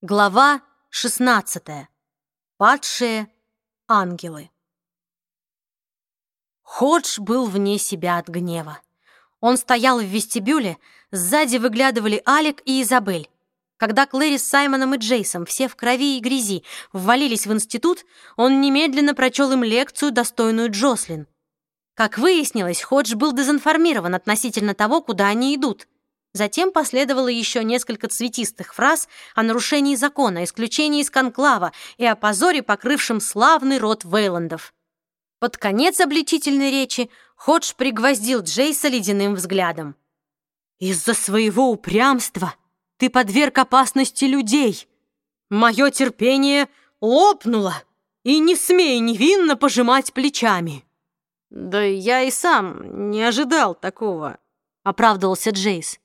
Глава 16. Падшие ангелы. Ходж был вне себя от гнева. Он стоял в вестибюле, сзади выглядывали Алек и Изабель. Когда Клэри с Саймоном и Джейсом, все в крови и грязи, ввалились в институт, он немедленно прочел им лекцию, достойную Джослин. Как выяснилось, Ходж был дезинформирован относительно того, куда они идут — Затем последовало еще несколько цветистых фраз о нарушении закона, исключении из конклава и о позоре, покрывшем славный род Вейландов. Под конец обличительной речи Ходж пригвоздил Джейса ледяным взглядом. «Из-за своего упрямства ты подверг опасности людей. Мое терпение лопнуло, и не смей невинно пожимать плечами». «Да я и сам не ожидал такого», — оправдывался Джейс.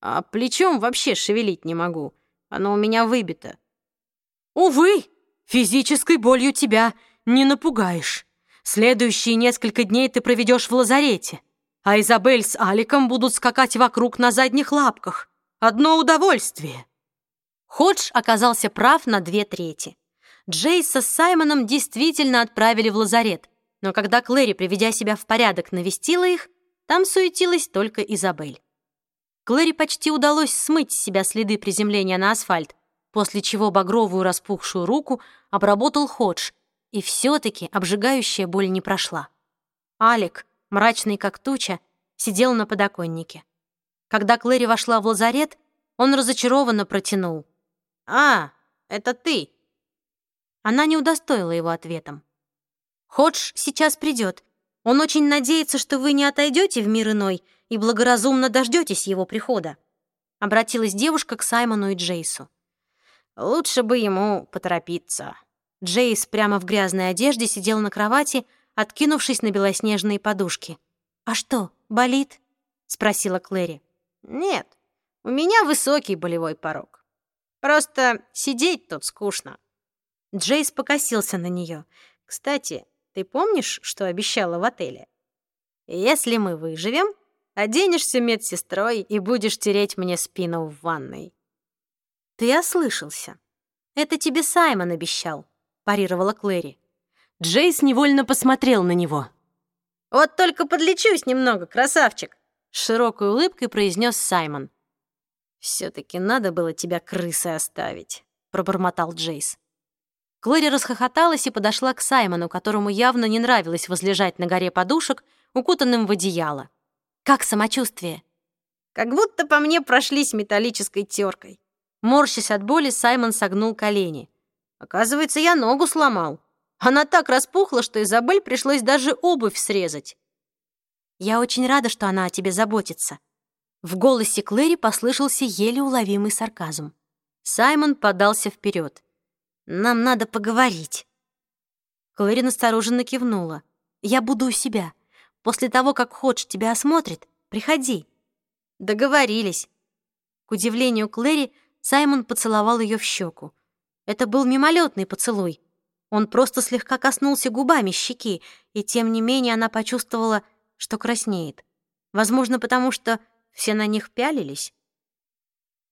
А плечом вообще шевелить не могу. Оно у меня выбито. Увы, физической болью тебя не напугаешь. Следующие несколько дней ты проведешь в лазарете, а Изабель с Аликом будут скакать вокруг на задних лапках. Одно удовольствие. Ходж оказался прав на две трети. Джейса с Саймоном действительно отправили в лазарет, но когда Клэри, приведя себя в порядок, навестила их, там суетилась только Изабель. Клэри почти удалось смыть с себя следы приземления на асфальт, после чего багровую распухшую руку обработал Ходж, и все-таки обжигающая боль не прошла. Алик, мрачный как туча, сидел на подоконнике. Когда Клэри вошла в лазарет, он разочарованно протянул. «А, это ты!» Она не удостоила его ответом. «Ходж сейчас придет. Он очень надеется, что вы не отойдете в мир иной и благоразумно дождетесь его прихода», обратилась девушка к Саймону и Джейсу. «Лучше бы ему поторопиться». Джейс прямо в грязной одежде сидел на кровати, откинувшись на белоснежные подушки. «А что, болит?» — спросила Клэри. «Нет, у меня высокий болевой порог. Просто сидеть тут скучно». Джейс покосился на нее. «Кстати, ты помнишь, что обещала в отеле? Если мы выживем, оденешься медсестрой и будешь тереть мне спину в ванной. Ты ослышался. Это тебе Саймон обещал, парировала Клэри. Джейс невольно посмотрел на него. Вот только подлечусь немного, красавчик, с широкой улыбкой произнес Саймон. «Все-таки надо было тебя крысой оставить», — пробормотал Джейс. Клэри расхохоталась и подошла к Саймону, которому явно не нравилось возлежать на горе подушек, укутанным в одеяло. «Как самочувствие?» «Как будто по мне прошлись металлической теркой». Морщась от боли, Саймон согнул колени. «Оказывается, я ногу сломал. Она так распухла, что Изабель пришлось даже обувь срезать». «Я очень рада, что она о тебе заботится». В голосе Клэри послышался еле уловимый сарказм. Саймон подался вперед. Нам надо поговорить». Клэри настороженно кивнула. «Я буду у себя. После того, как Ходж тебя осмотрит, приходи». «Договорились». К удивлению Клэри, Саймон поцеловал ее в щеку. Это был мимолетный поцелуй. Он просто слегка коснулся губами щеки, и тем не менее она почувствовала, что краснеет. Возможно, потому что все на них пялились.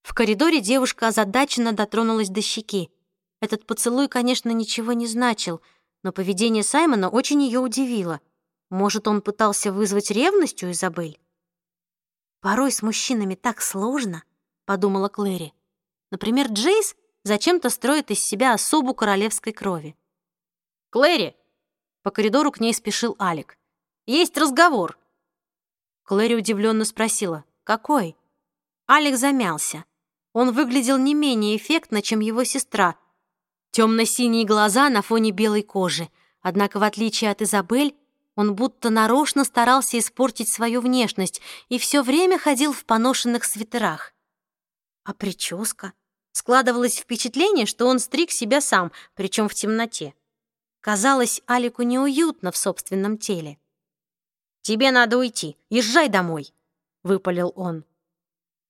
В коридоре девушка озадаченно дотронулась до щеки. Этот поцелуй, конечно, ничего не значил, но поведение Саймона очень ее удивило. Может, он пытался вызвать ревность у Изабель? «Порой с мужчинами так сложно», — подумала Клэри. Например, Джейс зачем-то строит из себя особу королевской крови. «Клэри!» — по коридору к ней спешил Алик. «Есть разговор!» Клэри удивленно спросила. «Какой?» Алик замялся. Он выглядел не менее эффектно, чем его сестра — Темно-синие глаза на фоне белой кожи. Однако, в отличие от Изабель, он будто нарочно старался испортить свою внешность и все время ходил в поношенных свитерах. А прическа? Складывалось впечатление, что он стриг себя сам, причем в темноте. Казалось Алику неуютно в собственном теле. «Тебе надо уйти, езжай домой», — выпалил он.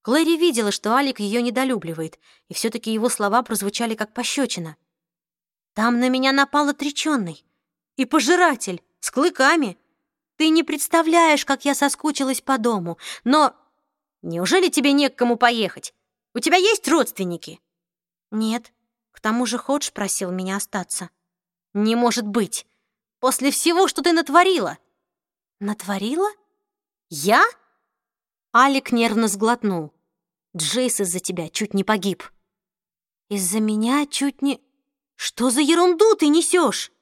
Клэри видела, что Алик ее недолюбливает, и все-таки его слова прозвучали как пощечина. Там на меня напал отреченный. И пожиратель, с клыками. Ты не представляешь, как я соскучилась по дому. Но неужели тебе не к кому поехать? У тебя есть родственники? Нет, К тому же Ходж просил меня остаться. Не может быть! После всего, что ты натворила!» «Натворила? Я?» Алик нервно сглотнул. «Джейс из-за тебя чуть не погиб». «Из-за меня чуть не...» «Что за ерунду ты несешь?»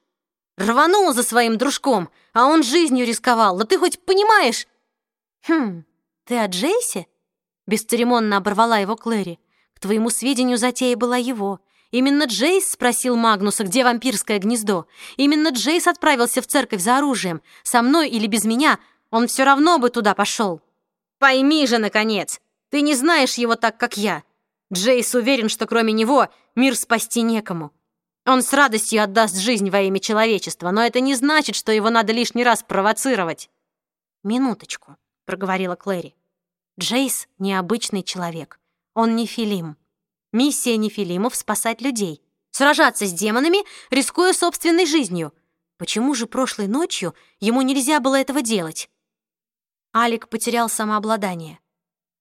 Рванул за своим дружком, а он жизнью рисковал. Да ты хоть понимаешь? Хм, ты о Джейсе? Бесцеремонно оборвала его Клэри. К твоему сведению, затея была его. Именно Джейс спросил Магнуса, где вампирское гнездо. Именно Джейс отправился в церковь за оружием. Со мной или без меня он все равно бы туда пошел. Пойми же, наконец, ты не знаешь его так, как я. Джейс уверен, что кроме него мир спасти некому. Он с радостью отдаст жизнь во имя человечества, но это не значит, что его надо лишний раз провоцировать. «Минуточку», — проговорила Клэри. «Джейс — необычный человек. Он не Филим. Миссия Нефилимов — спасать людей, сражаться с демонами, рискуя собственной жизнью. Почему же прошлой ночью ему нельзя было этого делать?» Алик потерял самообладание.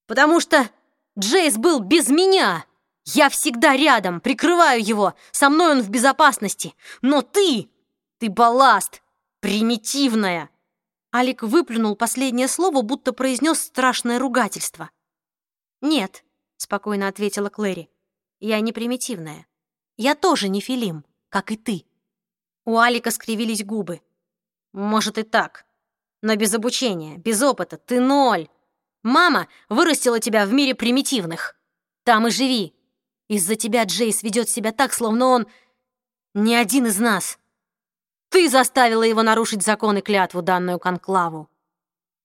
«Потому что Джейс был без меня!» Я всегда рядом, прикрываю его, со мной он в безопасности. Но ты, ты балласт, примитивная. Алик выплюнул последнее слово, будто произнес страшное ругательство. «Нет», — спокойно ответила Клэри, — «я не примитивная. Я тоже не Филим, как и ты». У Алика скривились губы. «Может и так, но без обучения, без опыта, ты ноль. Мама вырастила тебя в мире примитивных. Там и живи, из-за тебя Джейс ведет себя так, словно он не один из нас. Ты заставила его нарушить закон и клятву, данную Конклаву.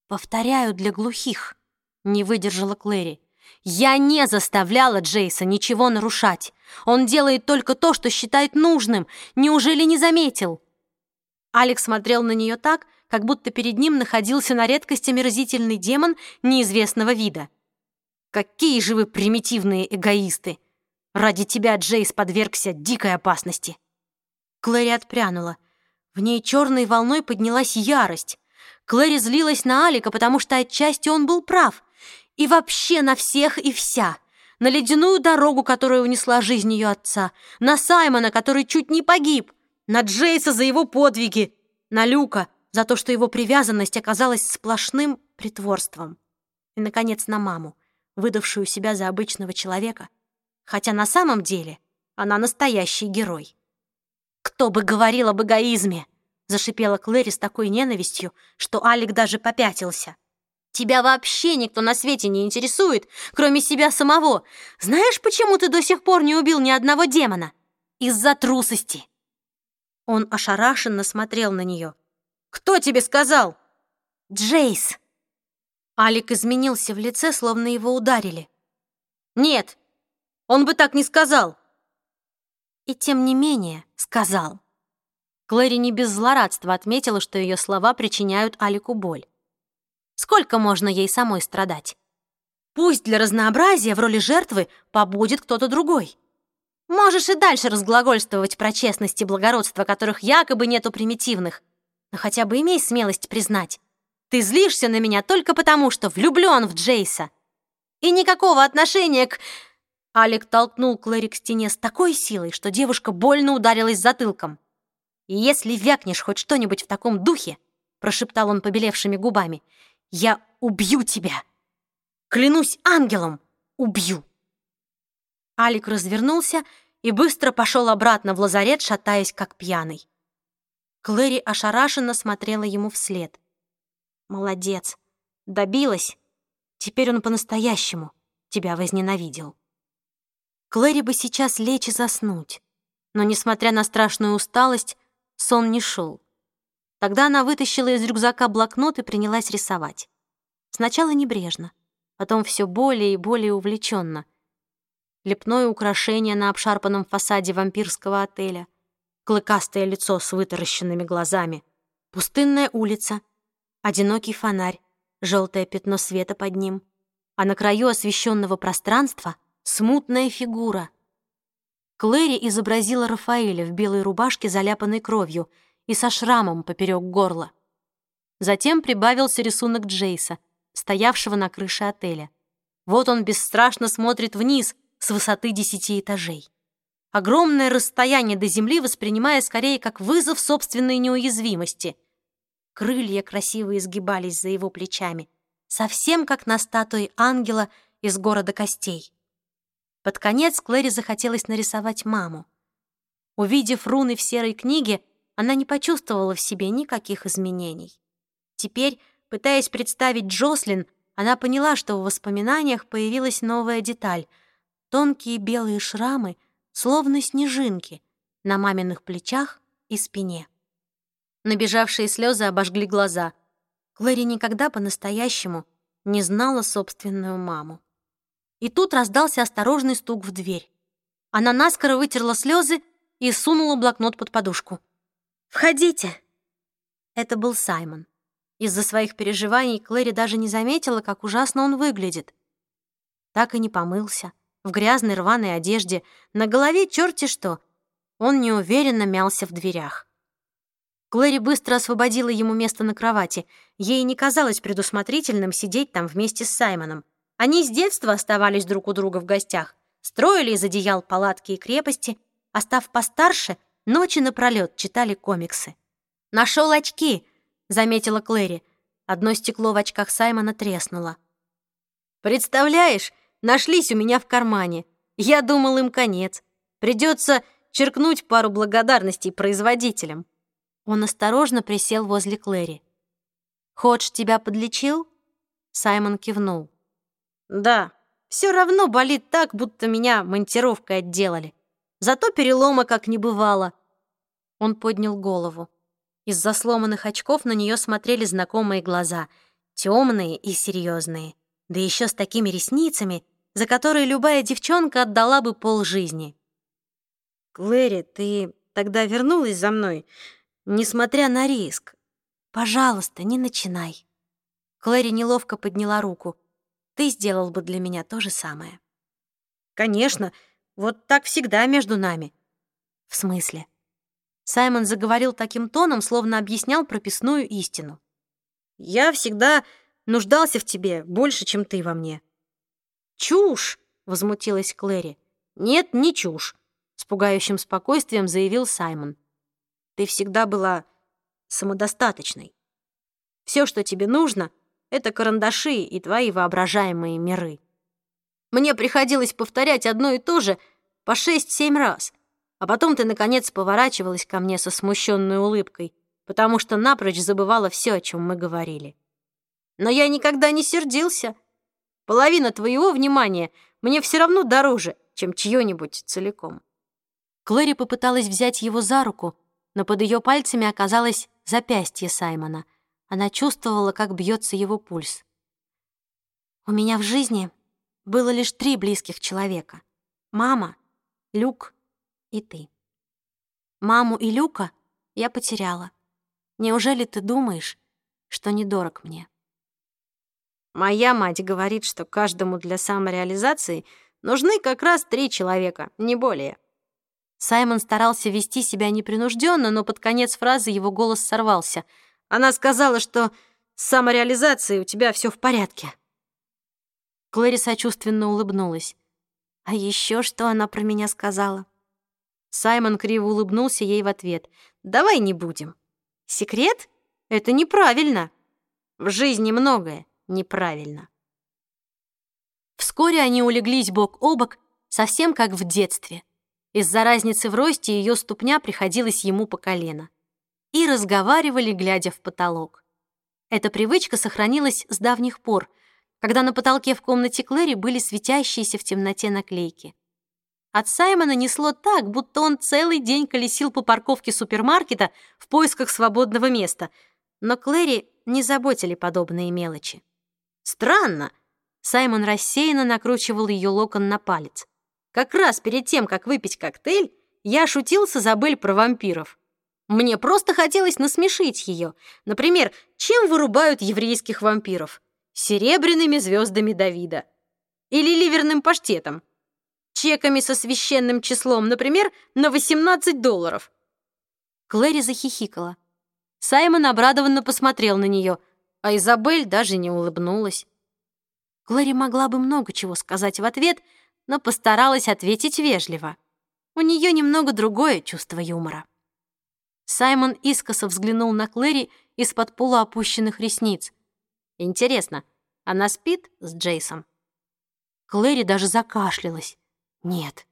Повторяю для глухих, не выдержала Клэри. Я не заставляла Джейса ничего нарушать. Он делает только то, что считает нужным. Неужели не заметил? Алекс смотрел на нее так, как будто перед ним находился на редкость омерзительный демон неизвестного вида. «Какие же вы примитивные эгоисты!» Ради тебя Джейс подвергся дикой опасности. Клэри отпрянула. В ней черной волной поднялась ярость. Клэри злилась на Алика, потому что отчасти он был прав. И вообще на всех и вся. На ледяную дорогу, которая унесла жизнь ее отца. На Саймона, который чуть не погиб. На Джейса за его подвиги. На Люка за то, что его привязанность оказалась сплошным притворством. И, наконец, на маму, выдавшую себя за обычного человека — хотя на самом деле она настоящий герой. «Кто бы говорил об эгоизме!» — зашипела Клэри с такой ненавистью, что Алик даже попятился. «Тебя вообще никто на свете не интересует, кроме себя самого. Знаешь, почему ты до сих пор не убил ни одного демона? Из-за трусости!» Он ошарашенно смотрел на нее. «Кто тебе сказал?» «Джейс!» Алик изменился в лице, словно его ударили. «Нет, он бы так не сказал!» И тем не менее сказал. Клэри не без злорадства отметила, что ее слова причиняют Алику боль. Сколько можно ей самой страдать? Пусть для разнообразия в роли жертвы побудет кто-то другой. Можешь и дальше разглагольствовать про честность и благородство, которых якобы нету примитивных, но хотя бы имей смелость признать. Ты злишься на меня только потому, что влюблен в Джейса. И никакого отношения к... Алик толкнул Клэри к стене с такой силой, что девушка больно ударилась затылком. «И если вякнешь хоть что-нибудь в таком духе», прошептал он побелевшими губами, «я убью тебя! Клянусь ангелом, убью!» Алик развернулся и быстро пошел обратно в лазарет, шатаясь как пьяный. Клэри ошарашенно смотрела ему вслед. «Молодец! Добилась! Теперь он по-настоящему тебя возненавидел». Клэри бы сейчас лечь и заснуть. Но, несмотря на страшную усталость, сон не шел. Тогда она вытащила из рюкзака блокнот и принялась рисовать. Сначала небрежно, потом все более и более увлеченно. Лепное украшение на обшарпанном фасаде вампирского отеля, клыкастое лицо с вытаращенными глазами, пустынная улица, одинокий фонарь, желтое пятно света под ним, а на краю освещенного пространства смутная фигура. Клэри изобразила Рафаэля в белой рубашке, заляпанной кровью, и со шрамом поперек горла. Затем прибавился рисунок Джейса, стоявшего на крыше отеля. Вот он бесстрашно смотрит вниз с высоты десяти этажей. огромное расстояние до земли воспринимая скорее как вызов собственной неуязвимости. Крылья красиво изгибались за его плечами, совсем как на статуе ангела из города костей. Под конец Клэри захотелось нарисовать маму. Увидев руны в серой книге, она не почувствовала в себе никаких изменений. Теперь, пытаясь представить Джослин, она поняла, что в воспоминаниях появилась новая деталь — тонкие белые шрамы, словно снежинки, на маминых плечах и спине. Набежавшие слезы обожгли глаза. Клэри никогда по-настоящему не знала собственную маму. И тут раздался осторожный стук в дверь. Она наскоро вытерла слезы и сунула блокнот под подушку. «Входите!» Это был Саймон. Из-за своих переживаний Клэри даже не заметила, как ужасно он выглядит. Так и не помылся, в грязной рваной одежде, на голове черти что. Он неуверенно мялся в дверях. Клэри быстро освободила ему место на кровати. Ей не казалось предусмотрительным сидеть там вместе с Саймоном. Они с детства оставались друг у друга в гостях, строили из одеял палатки и крепости, а став постарше, ночи напролет читали комиксы. «Нашел очки!» — заметила Клэри. Одно стекло в очках Саймона треснуло. «Представляешь, нашлись у меня в кармане. Я думал, им конец. Придется черкнуть пару благодарностей производителям». Он осторожно присел возле Клэри. «Ходж тебя подлечил?» Саймон кивнул. Да, все равно болит так, будто меня монтировкой отделали. Зато перелома как не бывало. Он поднял голову. Из-за сломанных очков на нее смотрели знакомые глаза, темные и серьезные, да еще с такими ресницами, за которые любая девчонка отдала бы полжизни. «Клэри, ты тогда вернулась за мной, несмотря на риск. Пожалуйста, не начинай». Клэри неловко подняла руку ты сделал бы для меня то же самое. Конечно, вот так всегда между нами. В смысле? Саймон заговорил таким тоном, словно объяснял прописную истину. Я всегда нуждался в тебе больше, чем ты во мне. Чушь, возмутилась Клэри. Нет, не чушь, с пугающим спокойствием заявил Саймон. Ты всегда была самодостаточной. Все, что тебе нужно — это карандаши и твои воображаемые миры. Мне приходилось повторять одно и то же по шесть-семь раз, а потом ты, наконец, поворачивалась ко мне со смущенной улыбкой, потому что напрочь забывала все, о чем мы говорили. Но я никогда не сердился. Половина твоего внимания мне все равно дороже, чем чье-нибудь целиком. Клэри попыталась взять его за руку, но под ее пальцами оказалось запястье Саймона — она чувствовала, как бьется его пульс. «У меня в жизни было лишь три близких человека. Мама, Люк и ты. Маму и Люка я потеряла. Неужели ты думаешь, что недорог мне?» Моя мать говорит, что каждому для самореализации нужны как раз три человека, не более. Саймон старался вести себя непринужденно, но под конец фразы его голос сорвался — она сказала, что с самореализацией у тебя все в порядке. Клэри сочувственно улыбнулась. А еще что она про меня сказала? Саймон криво улыбнулся ей в ответ. «Давай не будем. Секрет? Это неправильно. В жизни многое неправильно». Вскоре они улеглись бок о бок, совсем как в детстве. Из-за разницы в росте ее ступня приходилась ему по колено и разговаривали, глядя в потолок. Эта привычка сохранилась с давних пор, когда на потолке в комнате Клэри были светящиеся в темноте наклейки. От Саймона несло так, будто он целый день колесил по парковке супермаркета в поисках свободного места, но Клэри не заботили подобные мелочи. «Странно!» Саймон рассеянно накручивал ее локон на палец. «Как раз перед тем, как выпить коктейль, я шутил с Изабель про вампиров. Мне просто хотелось насмешить ее. Например, чем вырубают еврейских вампиров? Серебряными звездами Давида. Или ливерным паштетом. Чеками со священным числом, например, на 18 долларов. Клэри захихикала. Саймон обрадованно посмотрел на нее, а Изабель даже не улыбнулась. Клэри могла бы много чего сказать в ответ, но постаралась ответить вежливо. У нее немного другое чувство юмора. Саймон искоса взглянул на Клэри из-под полуопущенных ресниц. Интересно, она спит с Джейсом? Клэри даже закашлялась. Нет.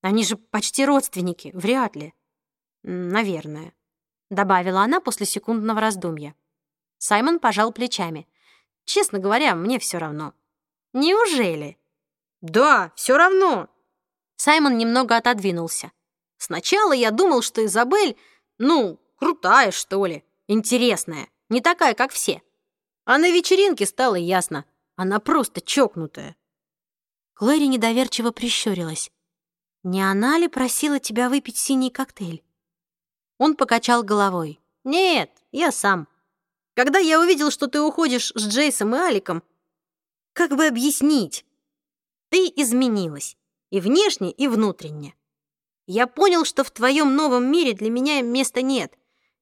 Они же почти родственники, вряд ли. Наверное, добавила она после секундного раздумья. Саймон пожал плечами. Честно говоря, мне все равно. Неужели? Да, все равно. Саймон немного отодвинулся. Сначала я думал, что Изабель, ну, крутая, что ли, интересная, не такая, как все. А на вечеринке стало ясно, она просто чокнутая. Клэри недоверчиво прищурилась. «Не она ли просила тебя выпить синий коктейль?» Он покачал головой. «Нет, я сам. Когда я увидел, что ты уходишь с Джейсом и Аликом, как бы объяснить? Ты изменилась. И внешне, и внутренне. Я понял, что в твоем новом мире для меня места нет.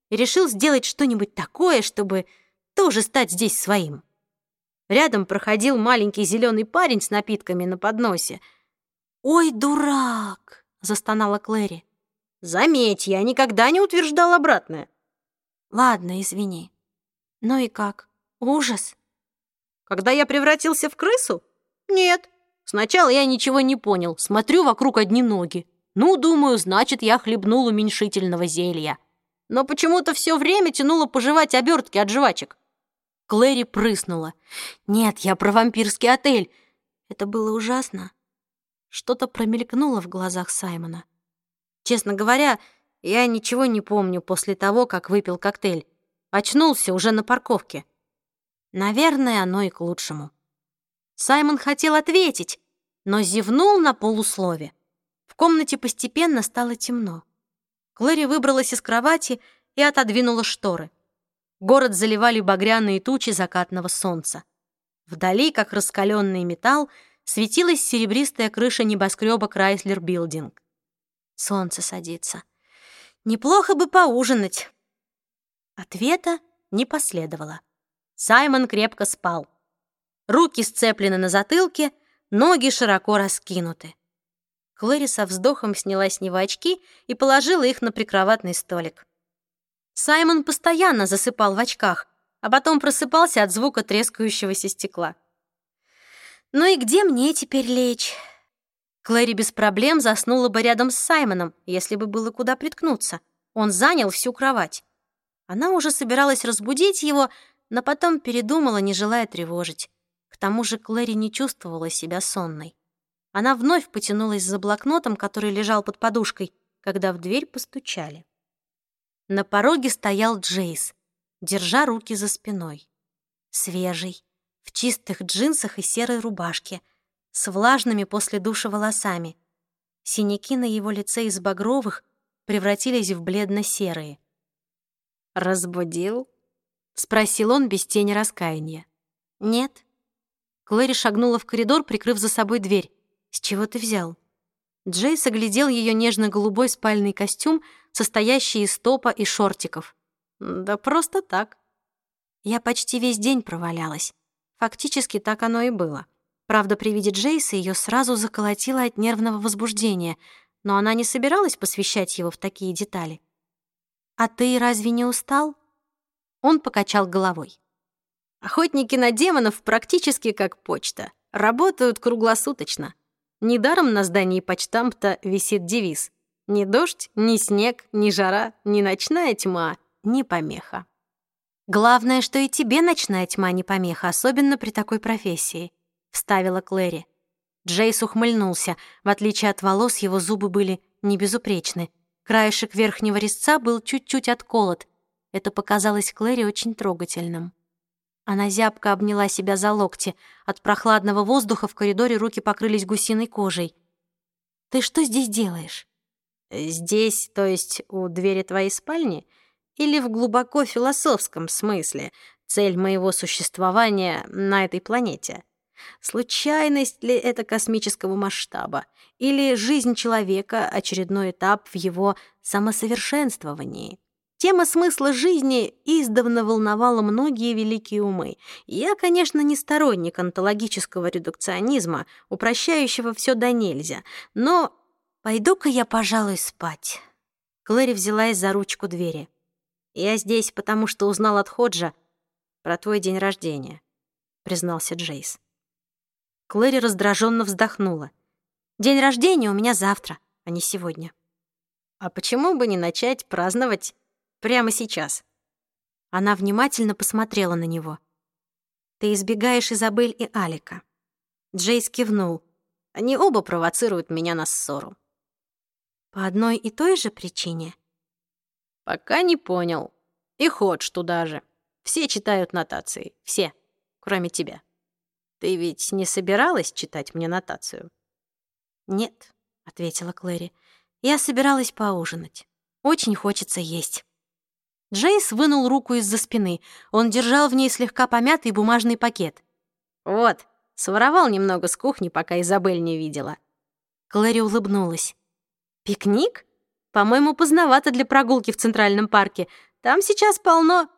И решил сделать что-нибудь такое, чтобы тоже стать здесь своим. Рядом проходил маленький зеленый парень с напитками на подносе. «Ой, дурак!» — застонала Клэри. «Заметь, я никогда не утверждал обратное». «Ладно, извини. Ну и как? Ужас?» «Когда я превратился в крысу? Нет. Сначала я ничего не понял. Смотрю, вокруг одни ноги. Ну, думаю, значит, я хлебнул уменьшительного зелья. Но почему-то все время тянуло пожевать обертки от жвачек. Клэри прыснула. «Нет, я про вампирский отель. Это было ужасно». Что-то промелькнуло в глазах Саймона. Честно говоря, я ничего не помню после того, как выпил коктейль. Очнулся уже на парковке. Наверное, оно и к лучшему. Саймон хотел ответить, но зевнул на полуслове. Комнате постепенно стало темно. Клэри выбралась из кровати и отодвинула шторы. Город заливали багряные тучи закатного солнца. Вдали, как раскаленный металл, светилась серебристая крыша небоскреба Крайслер Билдинг. Солнце садится. Неплохо бы поужинать. Ответа не последовало. Саймон крепко спал. Руки сцеплены на затылке, ноги широко раскинуты. Клэри со вздохом сняла с него очки и положила их на прикроватный столик. Саймон постоянно засыпал в очках, а потом просыпался от звука трескающегося стекла. «Ну и где мне теперь лечь?» Клэри без проблем заснула бы рядом с Саймоном, если бы было куда приткнуться. Он занял всю кровать. Она уже собиралась разбудить его, но потом передумала, не желая тревожить. К тому же Клэри не чувствовала себя сонной. Она вновь потянулась за блокнотом, который лежал под подушкой, когда в дверь постучали. На пороге стоял Джейс, держа руки за спиной. Свежий, в чистых джинсах и серой рубашке, с влажными после душа волосами. Синяки на его лице из багровых превратились в бледно-серые. «Разбудил?» — спросил он без тени раскаяния. «Нет». Клэри шагнула в коридор, прикрыв за собой дверь. «С чего ты взял?» Джейс оглядел ее нежно-голубой спальный костюм, состоящий из топа и шортиков. «Да просто так». Я почти весь день провалялась. Фактически так оно и было. Правда, при виде Джейса ее сразу заколотило от нервного возбуждения, но она не собиралась посвящать его в такие детали. «А ты разве не устал?» Он покачал головой. «Охотники на демонов практически как почта. Работают круглосуточно. Недаром на здании почтамта висит девиз «Ни дождь, ни снег, ни жара, ни ночная тьма, ни помеха». «Главное, что и тебе ночная тьма не помеха, особенно при такой профессии», — вставила Клэри. Джейс ухмыльнулся. В отличие от волос, его зубы были не безупречны. Краешек верхнего резца был чуть-чуть отколот. Это показалось Клэри очень трогательным. Она зябко обняла себя за локти. От прохладного воздуха в коридоре руки покрылись гусиной кожей. «Ты что здесь делаешь?» «Здесь, то есть у двери твоей спальни? Или в глубоко философском смысле? Цель моего существования на этой планете?» Случайность ли это космического масштаба? Или жизнь человека — очередной этап в его самосовершенствовании? Тема смысла жизни издавна волновала многие великие умы. Я, конечно, не сторонник онтологического редукционизма, упрощающего все до нельзя, но Пойду-ка я, пожалуй, спать. Клэри взялась за ручку двери. Я здесь, потому что узнал от Ходжа про твой день рождения, признался Джейс. Клэри раздраженно вздохнула. День рождения у меня завтра, а не сегодня. А почему бы не начать праздновать прямо сейчас? Она внимательно посмотрела на него. Ты избегаешь Изабель и Алика. Джейс кивнул. Они оба провоцируют меня на ссору. По одной и той же причине? Пока не понял. И Ходж туда же. Все читают нотации. Все. Кроме тебя. Ты ведь не собиралась читать мне нотацию? Нет, ответила Клэри. Я собиралась поужинать. Очень хочется есть. Джейс вынул руку из-за спины. Он держал в ней слегка помятый бумажный пакет. «Вот, своровал немного с кухни, пока Изабель не видела». Клэри улыбнулась. «Пикник? По-моему, поздновато для прогулки в Центральном парке. Там сейчас полно...»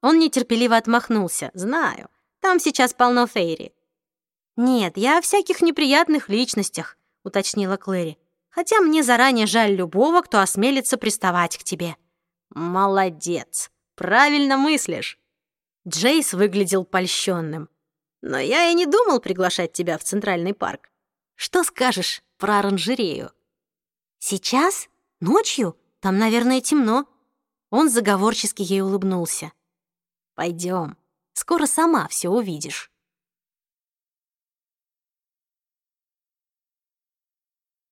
Он нетерпеливо отмахнулся. «Знаю. Там сейчас полно Фейри». «Нет, я о всяких неприятных личностях», — уточнила Клэри. «Хотя мне заранее жаль любого, кто осмелится приставать к тебе». «Молодец. Правильно мыслишь». Джейс выглядел польщенным. «Но я и не думал приглашать тебя в Центральный парк. Что скажешь про оранжерею?» «Сейчас? Ночью? Там, наверное, темно». Он заговорчески ей улыбнулся. «Пойдем. Скоро сама все увидишь».